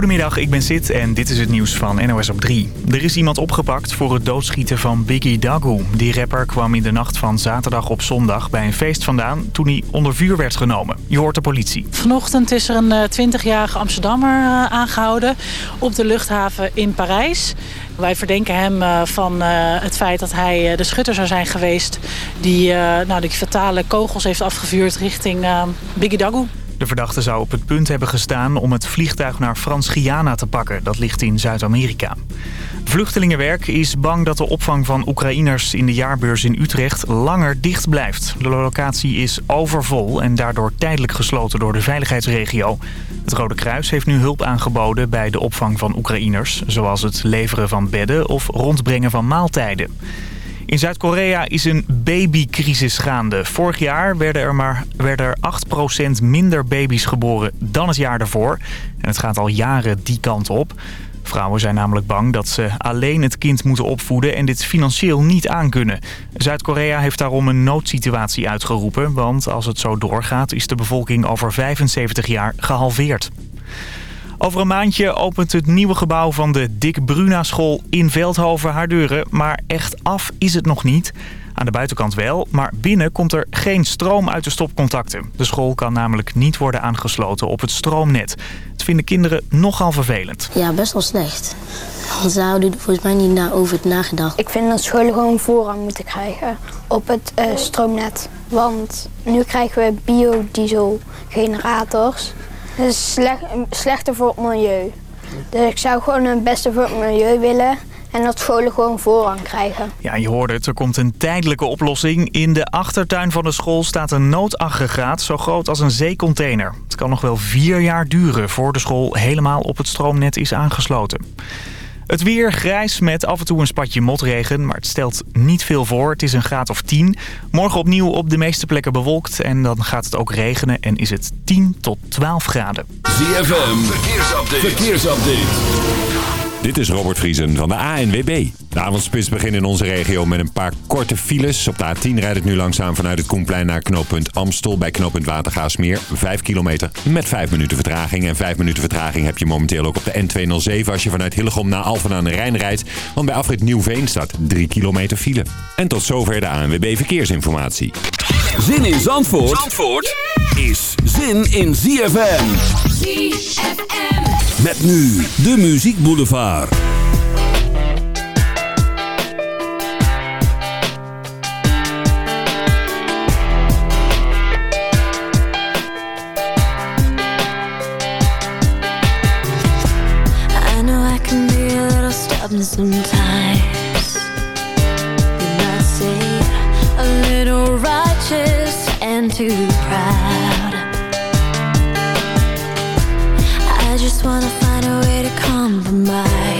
Goedemiddag, ik ben Sid en dit is het nieuws van NOS op 3. Er is iemand opgepakt voor het doodschieten van Biggie Dagu. Die rapper kwam in de nacht van zaterdag op zondag bij een feest vandaan... toen hij onder vuur werd genomen. Je hoort de politie. Vanochtend is er een 20-jarige eh, Amsterdammer eh, aangehouden op de luchthaven in Parijs. Wij verdenken hem eh, van het feit dat hij de schutter zou zijn geweest... die nou, die fatale kogels heeft afgevuurd richting Biggie Dagu. De verdachte zou op het punt hebben gestaan om het vliegtuig naar Frans-Guyana te pakken. Dat ligt in Zuid-Amerika. Vluchtelingenwerk is bang dat de opvang van Oekraïners in de jaarbeurs in Utrecht langer dicht blijft. De locatie is overvol en daardoor tijdelijk gesloten door de veiligheidsregio. Het Rode Kruis heeft nu hulp aangeboden bij de opvang van Oekraïners... zoals het leveren van bedden of rondbrengen van maaltijden. In Zuid-Korea is een babycrisis gaande. Vorig jaar werden er maar werden er 8% minder baby's geboren dan het jaar daarvoor. En het gaat al jaren die kant op. Vrouwen zijn namelijk bang dat ze alleen het kind moeten opvoeden en dit financieel niet aankunnen. Zuid-Korea heeft daarom een noodsituatie uitgeroepen, want als het zo doorgaat is de bevolking over 75 jaar gehalveerd. Over een maandje opent het nieuwe gebouw van de Dick Bruna school in Veldhoven haar deuren. Maar echt af is het nog niet. Aan de buitenkant wel, maar binnen komt er geen stroom uit de stopcontacten. De school kan namelijk niet worden aangesloten op het stroomnet. Het vinden kinderen nogal vervelend. Ja, best wel slecht. Ze houden er volgens mij niet na over het nagedacht. Ik vind dat scholen gewoon voorrang moeten krijgen op het uh, stroomnet. Want nu krijgen we biodiesel Dat is slecht, slechter voor het milieu. Dus ik zou gewoon het beste voor het milieu willen. En dat scholen gewoon voorrang krijgen. Ja, je hoorde het. Er komt een tijdelijke oplossing. In de achtertuin van de school staat een noodaggregaat zo groot als een zeecontainer. Het kan nog wel vier jaar duren voor de school helemaal op het stroomnet is aangesloten. Het weer grijs met af en toe een spatje motregen, maar het stelt niet veel voor. Het is een graad of 10. Morgen opnieuw op de meeste plekken bewolkt en dan gaat het ook regenen en is het 10 tot 12 graden. ZFM, verkeersupdate. verkeersupdate. Dit is Robert Vriesen van de ANWB. De avondspits begint in onze regio met een paar korte files. Op de A10 rijdt het nu langzaam vanuit het Koenplein naar knooppunt Amstel... bij knooppunt Watergaasmeer. 5 kilometer met 5 minuten vertraging. En 5 minuten vertraging heb je momenteel ook op de N207... als je vanuit Hillegom naar Alphen aan de Rijn rijdt. Want bij afrit Nieuwveen staat 3 kilometer file. En tot zover de ANWB Verkeersinformatie. Zin in Zandvoort, Zandvoort is zin in ZFM. ZFM. Met nu de Muziek Boulevard. I know I can be a little stubborn sometimes. You might say a little righteous and too proud. Just wanna find a way to compromise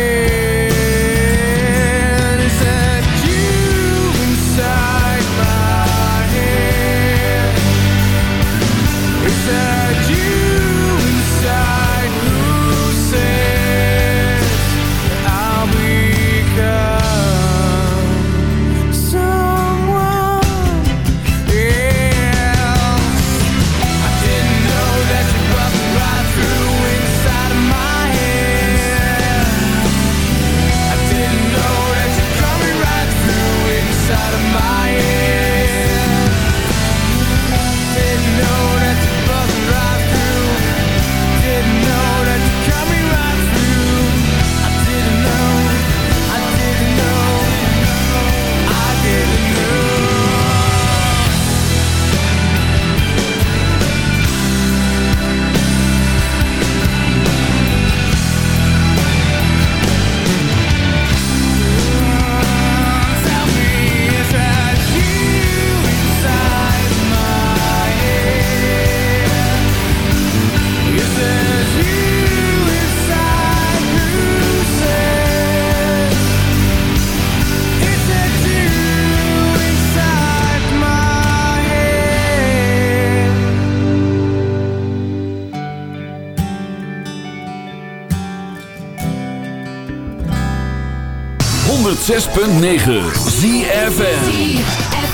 106.9 ZFN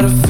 gotta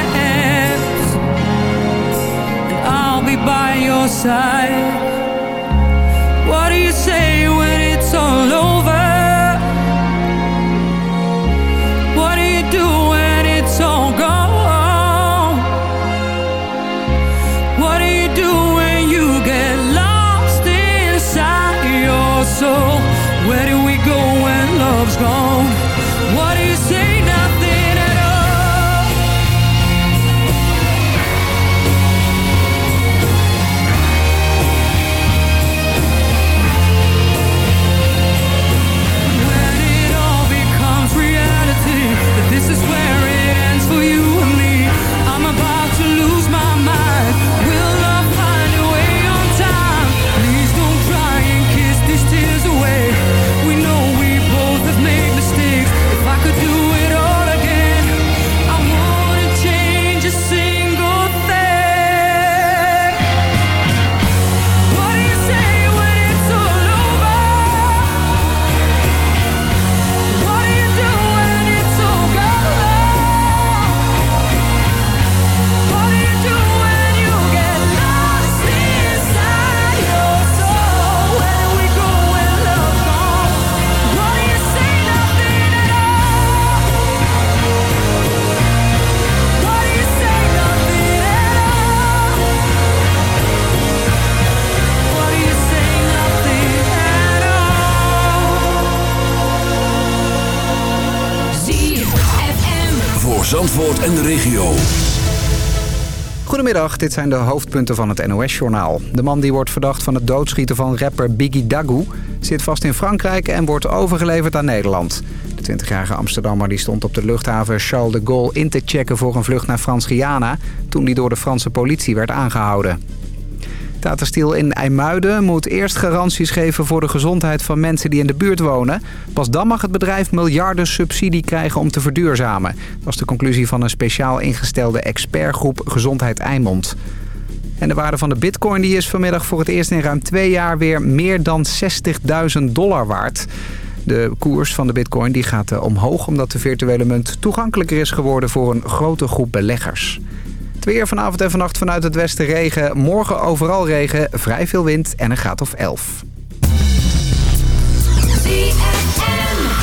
by your side. En de regio. Goedemiddag, dit zijn de hoofdpunten van het NOS-journaal. De man die wordt verdacht van het doodschieten van rapper Biggie Dagu... zit vast in Frankrijk en wordt overgeleverd aan Nederland. De 20-jarige Amsterdammer die stond op de luchthaven Charles de Gaulle in te checken... voor een vlucht naar Frans-Guyana... toen die door de Franse politie werd aangehouden. Tata Steel in IJmuiden moet eerst garanties geven voor de gezondheid van mensen die in de buurt wonen. Pas dan mag het bedrijf miljarden subsidie krijgen om te verduurzamen. Dat is de conclusie van een speciaal ingestelde expertgroep Gezondheid Eimond. En de waarde van de bitcoin die is vanmiddag voor het eerst in ruim twee jaar weer meer dan 60.000 dollar waard. De koers van de bitcoin die gaat eh, omhoog omdat de virtuele munt toegankelijker is geworden voor een grote groep beleggers. Het weer vanavond en vannacht vanuit het westen regen. Morgen overal regen, vrij veel wind en een graad of 11.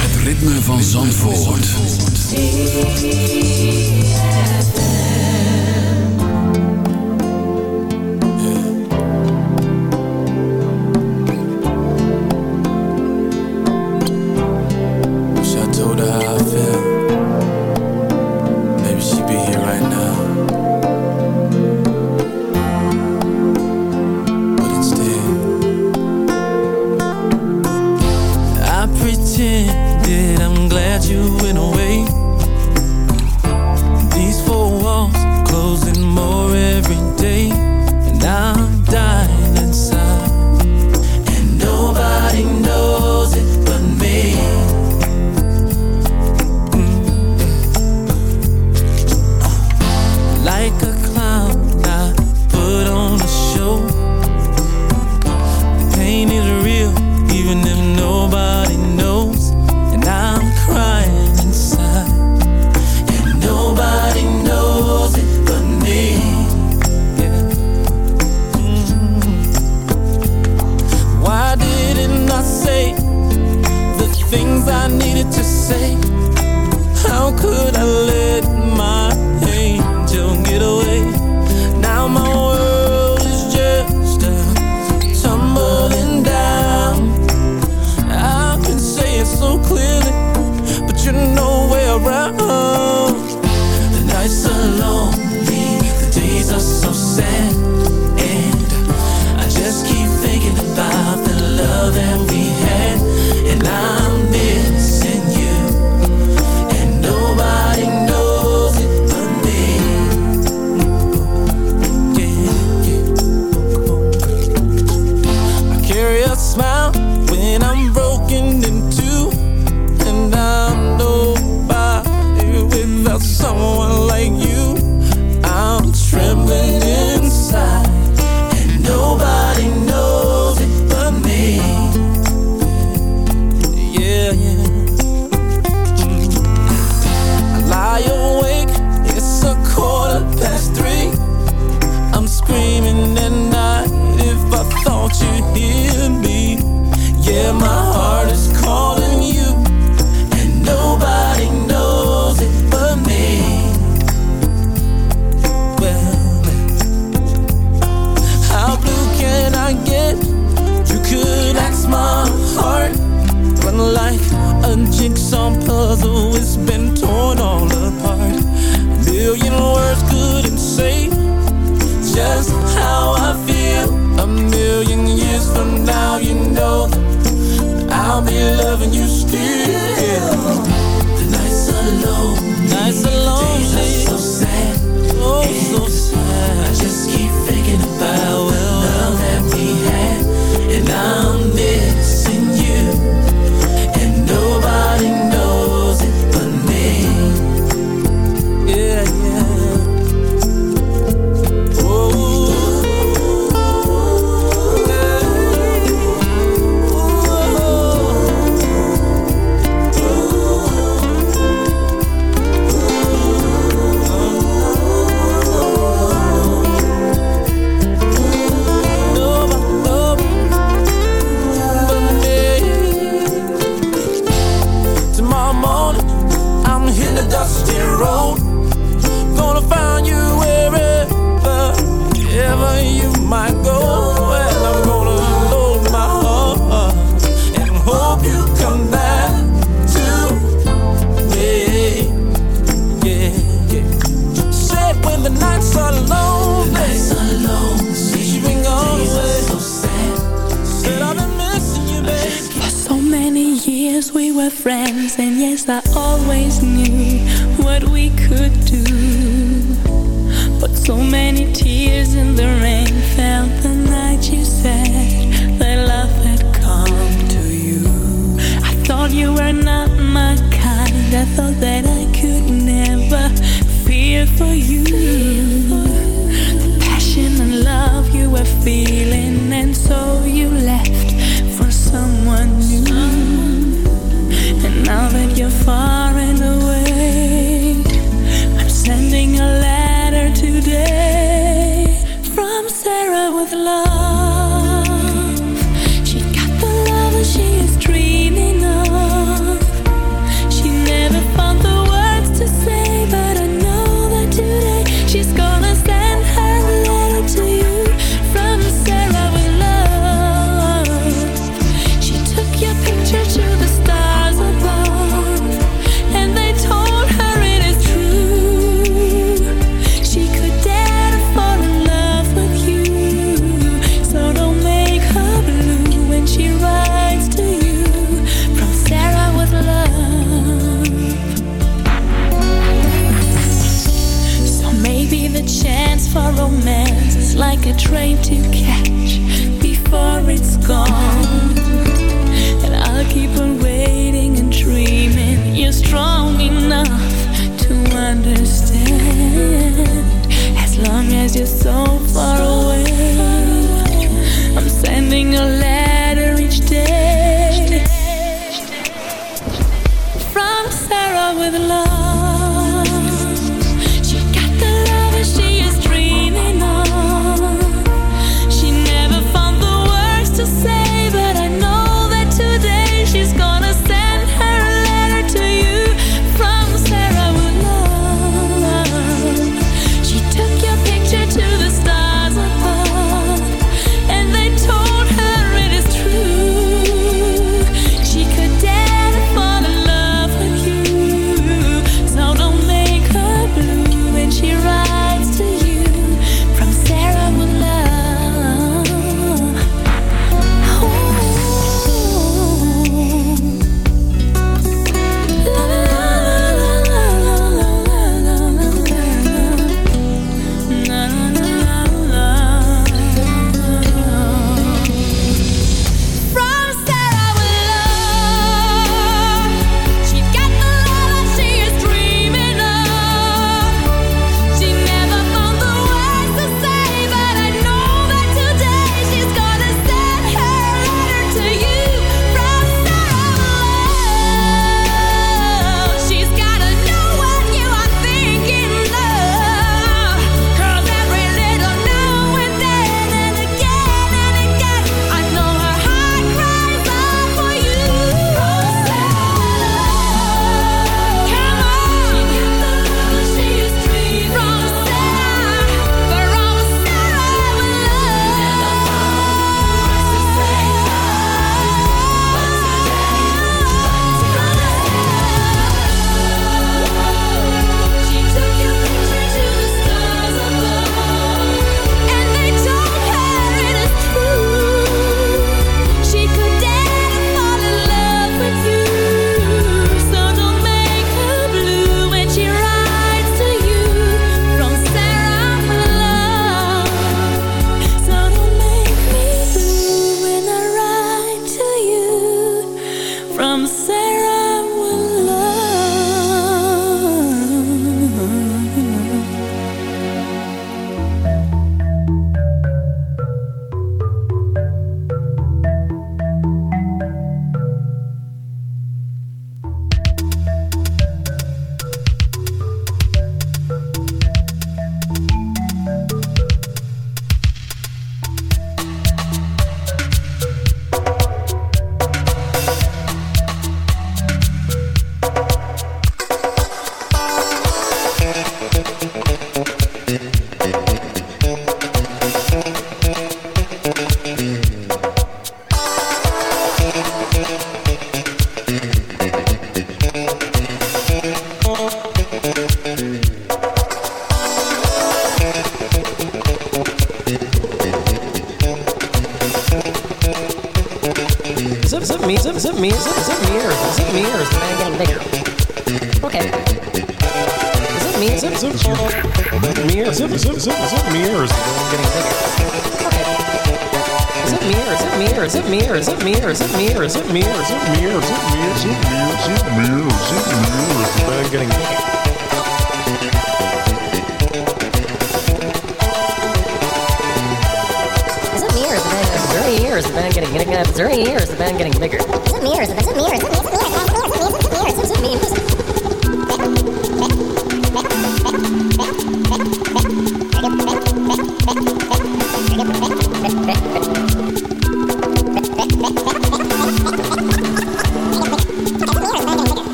Het ritme van Zandvoort.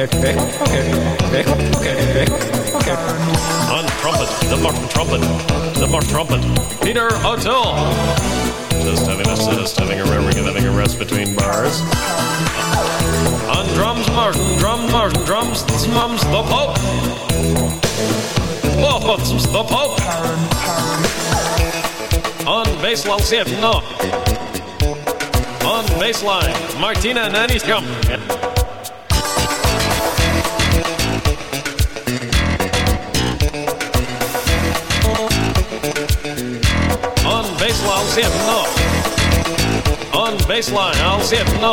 On trumpet, the Martin trumpet, the Martin trumpet, Peter O'Toole. Just having a just having a having a rest between bars. On drums, Martin, drum, Martin, drums, mums, the Pope. Oh, the Pope. On bass, I'll see it, no. On baseline, Martina Naniskam. On no. On baseline, I'll it, no.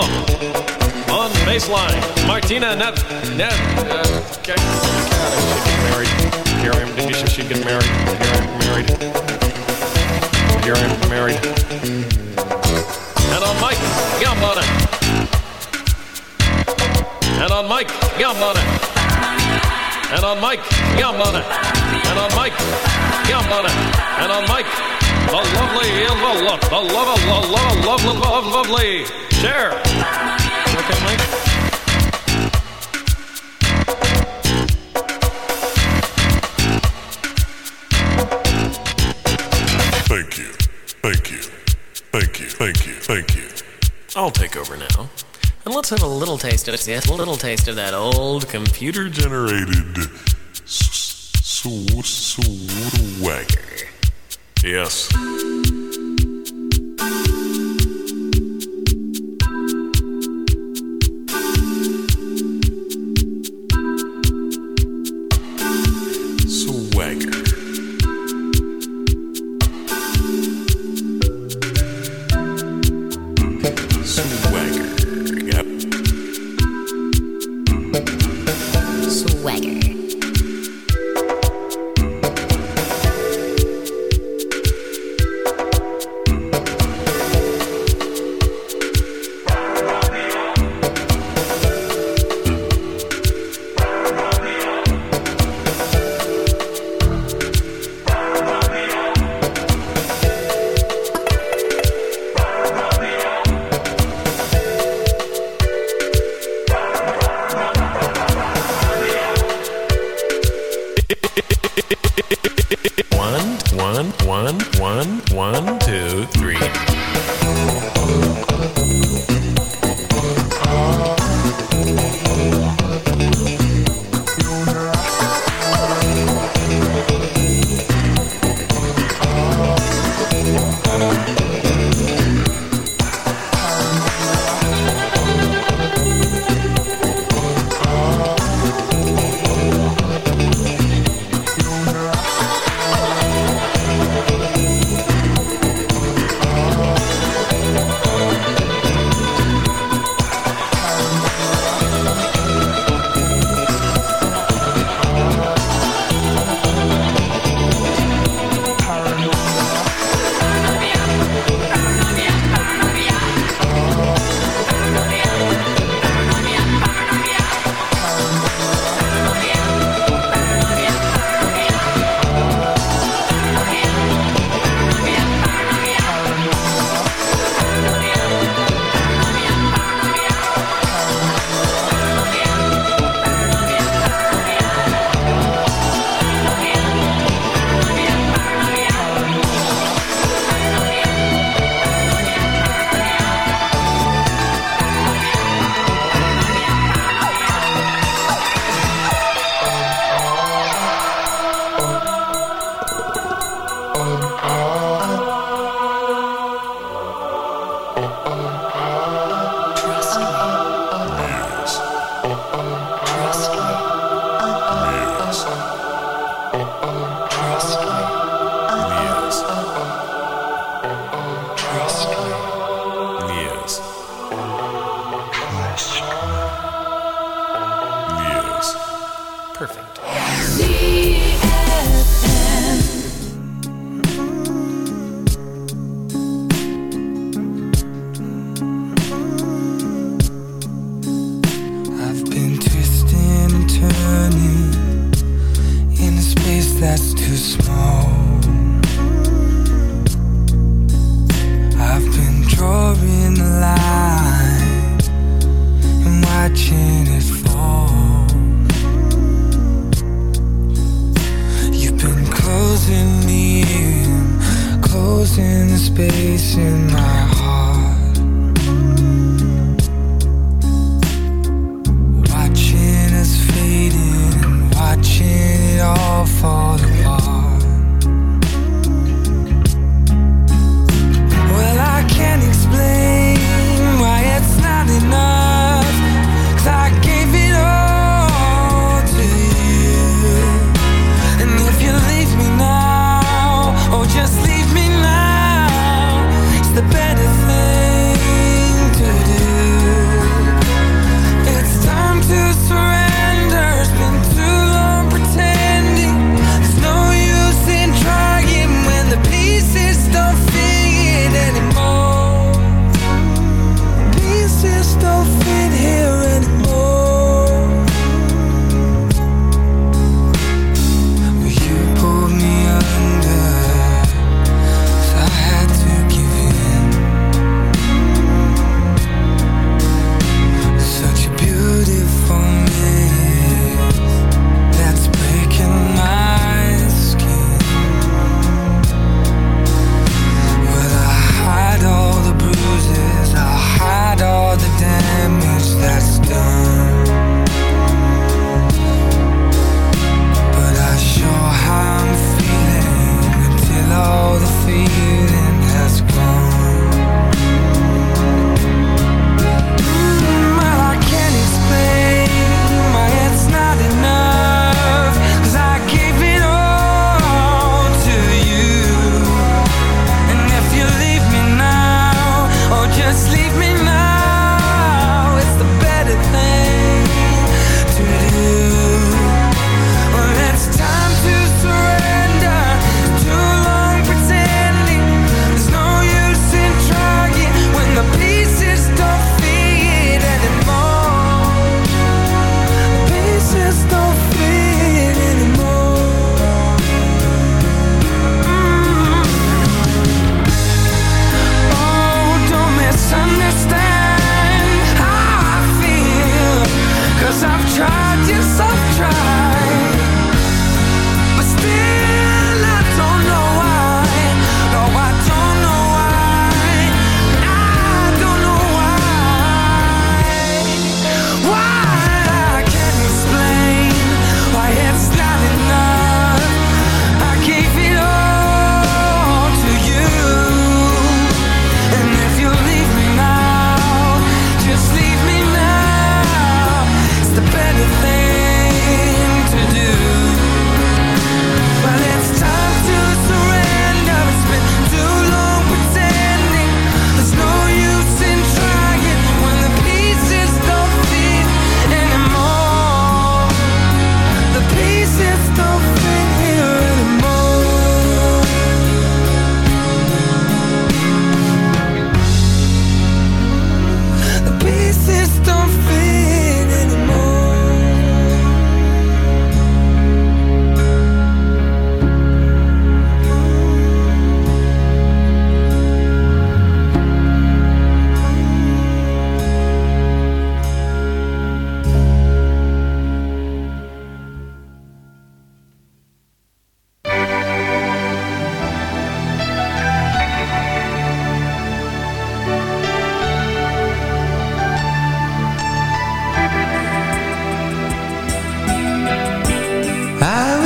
On baseline, Martina Net. Net. Uh, okay. She get married. Here I am. Did you say she'd get married? Here I am married. Here I am married. And on Mike, Gambona. And on Mike, Gambona. And on Mike, Gambona. And on Mike, Gambona. And on Mike, the lovely, the love, the love, the love, love, love, love, lovely. Share. Okay, Mike. Thank you. Thank you. Thank you. Thank you. Thank you. I'll take over now. And let's have a little taste of it. Yes, a little taste of that old computer Generated s- s- swagger. Yes.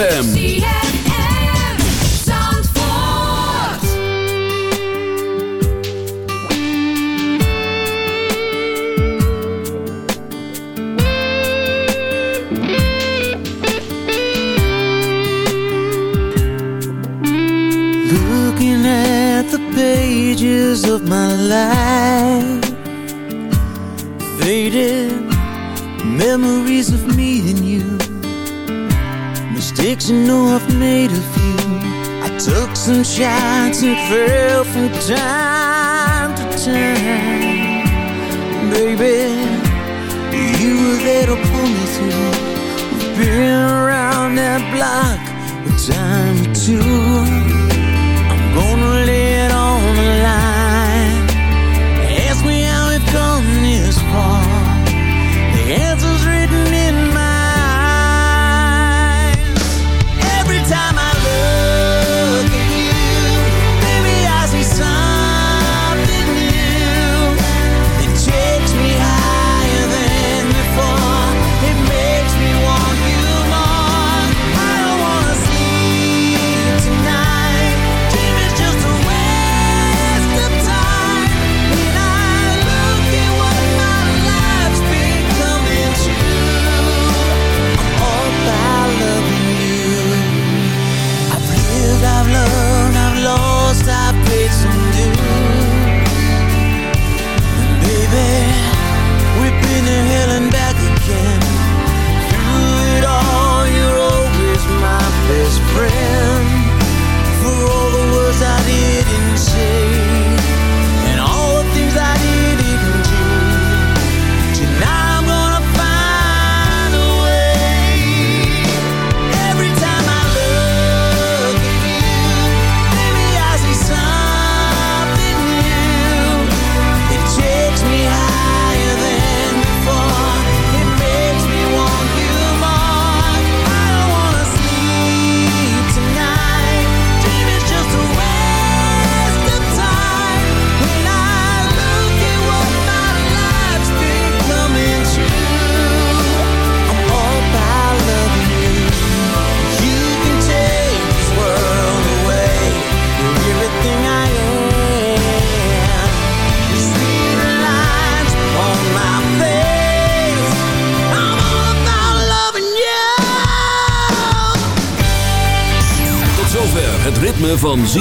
ZFM.